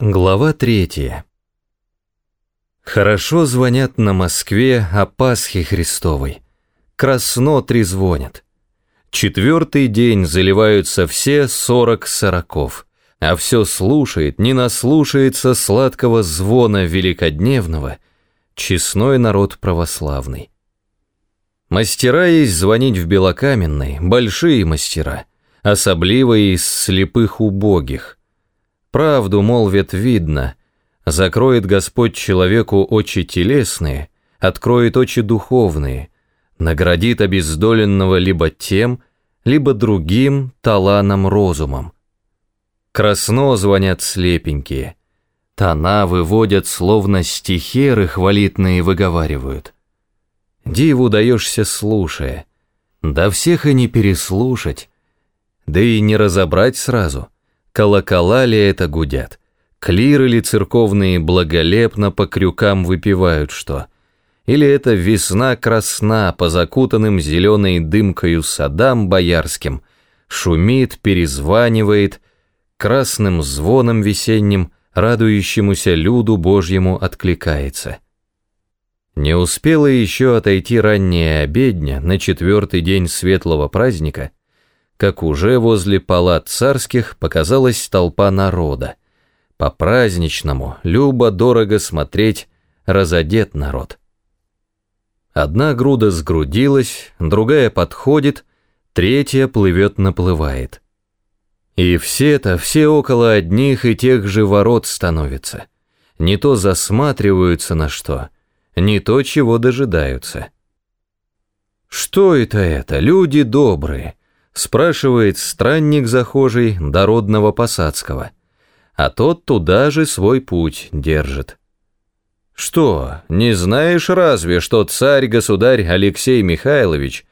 Глава третья. Хорошо звонят на Москве о Пасхе Христовой. Красно трезвонят. Четвертый день заливаются все сорок сороков, а все слушает, не наслушается сладкого звона великодневного, честной народ православный. Мастера есть звонить в Белокаменной, большие мастера, особливо из слепых убогих, Правду, молвит, видно. Закроет Господь человеку очи телесные, откроет очи духовные, наградит обездоленного либо тем, либо другим таланом розумом. Красно звонят слепенькие, тона выводят, словно стихеры хвалитные выговаривают. Диву даешься слушая, да всех и не переслушать, да и не разобрать сразу — Колокола ли это гудят? Клиры ли церковные благолепно по крюкам выпивают что? Или это весна красна по закутанным зеленой дымкою садам боярским, шумит, перезванивает, красным звоном весенним, радующемуся люду Божьему откликается. Не успела еще отойти ранняя обедня на четвертый день светлого праздника — как уже возле палат царских показалась толпа народа. По-праздничному, любо-дорого смотреть, разодет народ. Одна груда сгрудилась, другая подходит, третья плывет-наплывает. И все-то, все около одних и тех же ворот становятся. Не то засматриваются на что, не то чего дожидаются. Что это это, люди добрые? Спрашивает странник захожий дородного посадского, а тот туда же свой путь держит. Что, не знаешь разве, что царь-государь Алексей Михайлович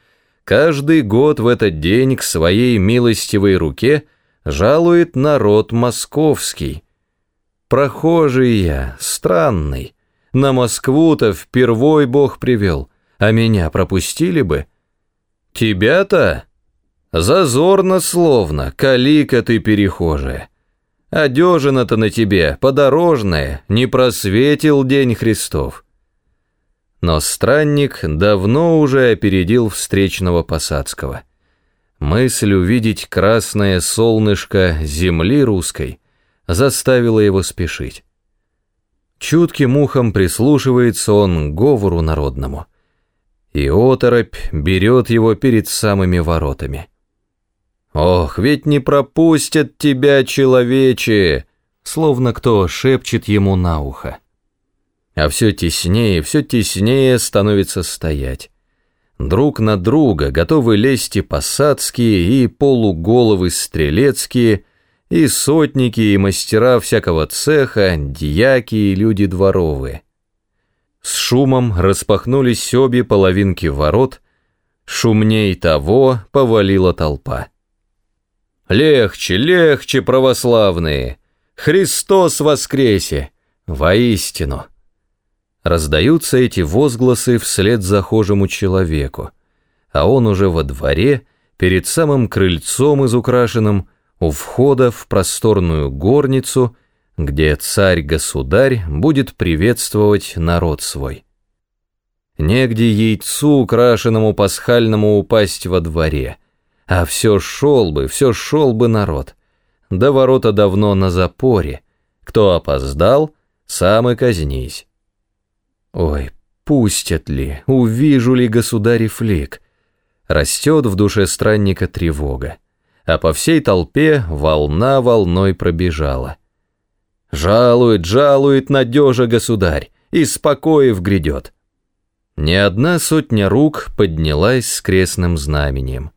каждый год в этот день к своей милостивой руке жалует народ московский? Прохожий я, странный, на Москву-то впервой Бог привел, а меня пропустили бы. Тебя-то Зазорно словно, калика ты перехожая. Одежина-то на тебе, подорожная, не просветил день Христов. Но странник давно уже опередил встречного Посадского. Мысль увидеть красное солнышко земли русской заставила его спешить. Чутким ухом прислушивается он к говору народному, и оторопь берет его перед самыми воротами. «Ох, ведь не пропустят тебя, человече!» Словно кто шепчет ему на ухо. А все теснее, все теснее становится стоять. Друг на друга готовы лезть и посадские, и полуголовы стрелецкие, и сотники, и мастера всякого цеха, дьяки и люди дворовые. С шумом распахнулись обе половинки ворот, шумней того повалила толпа. Легче, легче, православные! Христос воскресе! Воистину!» Раздаются эти возгласы вслед захожему человеку, а он уже во дворе, перед самым крыльцом изукрашенным, у входа в просторную горницу, где царь-государь будет приветствовать народ свой. Негде яйцу, украшенному пасхальному, упасть во дворе — а все шел бы, все шел бы народ. До ворота давно на запоре. Кто опоздал, сам и казнись. Ой, пустят ли, увижу ли государев лик. Растет в душе странника тревога, а по всей толпе волна волной пробежала. Жалует, жалует надежа государь, и спокоев грядет. Ни одна сотня рук поднялась с крестным знамением.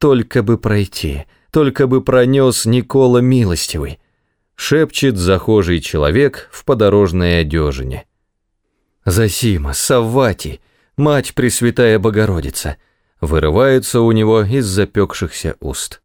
Только бы пройти, только бы пронес Никола Милостивый, шепчет захожий человек в подорожной одежине. Засима, Саввати, мать Пресвятая Богородица, вырываются у него из запекшихся уст.